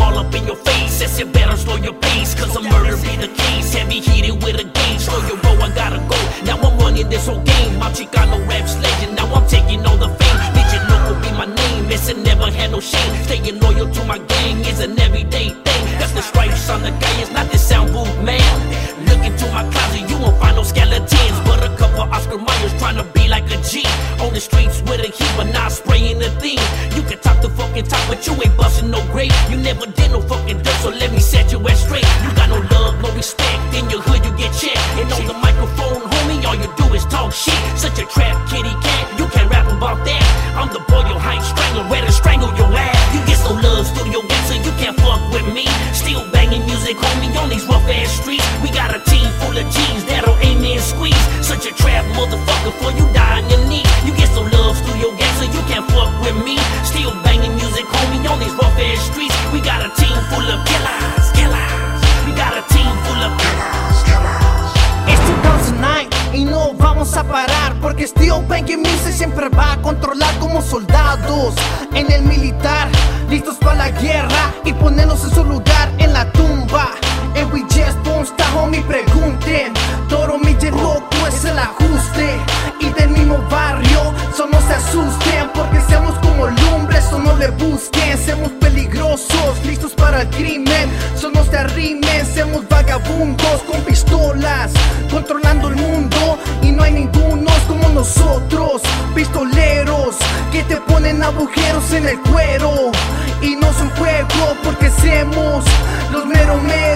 up in your face. Says you better slow your pace, cause a murder be the case. Heavy heated with a gauge, slow your roll, I gotta go. Now I'm running this whole game. My Chicano raps legend, now I'm taking all the fame. Midget Loco be my name, a never had no shame. Staying loyal to my gang is an everyday thing. That's the stripes on the guy, it's not the sound booth, man. Look into my closet, you won't find no skeletons, but a couple Oscar Myers trying to be like a G. On the streets with a heat, but not spraying a thing. You can talk fucking talk, but you ain't busting no grave. You never did no fucking dirt, so let me set you ass straight. You got no love, no respect. In your hood, you get checked. And on the microphone, homie, all you do is talk shit. Such a trap kitty cat, you can't rap about that. I'm the boy, your hype strangler, ready to strangle your ass. You get so love, studio gangster, you can't fuck with me. Still banging music, homie, on these rough ass streets. We got a team full of G's that'll aim and squeeze. Such a trap motherfucker, for you die on your knee. You get so love, studio gangster, you can't fuck with me. Still banging We got a team full of killers, killers. We got a team full of killers, killers. Es 2009 y no vamos a parar porque Steel Banging Music siempre va a controlar como soldados en el militar, listos para la guerra y ponerlos en su lugar en la tumba. Seamos vagabundos con pistolas, controlando el mundo. Y no hay ningunos como nosotros, pistoleros que te ponen agujeros en el cuero. Y no es un juego porque seamos los meromeros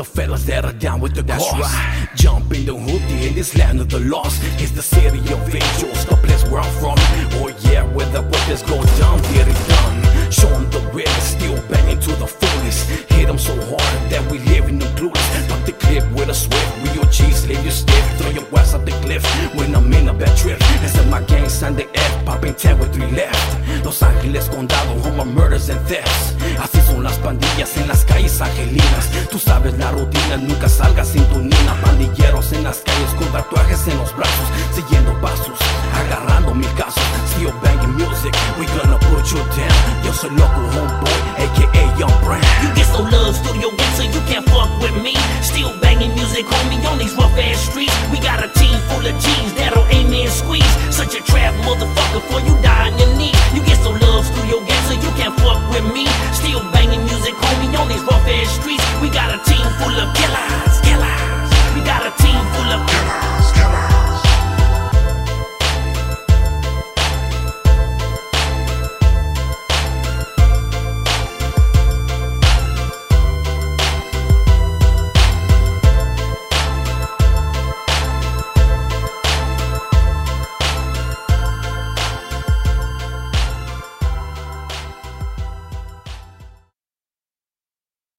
the fellas that are down with the cause. Jump in the hoodie in this land of the lost. It's the city of angels, the place where I'm from. Oh yeah, where the workers go down, get it done. Show 'em the real, still banging to the fullest. Hit 'em so hard that we live in the clueless. Pop the clip with a swift, with your cheese, leave you stiff. Throw your ass up the cliff when I'm in a bad trip. Instead my gang the F, popping 10 with 3 left. Los Ángeles, condado, home of murders and thefts. Tú sabes la rutina, nunca salgas sin tu nina. Pandilleros en las calles con tatuajes en los brazos, siguiendo pasos, agarrando mil casos. Still banging music, we gonna put you down. Yo soy loco homeboy,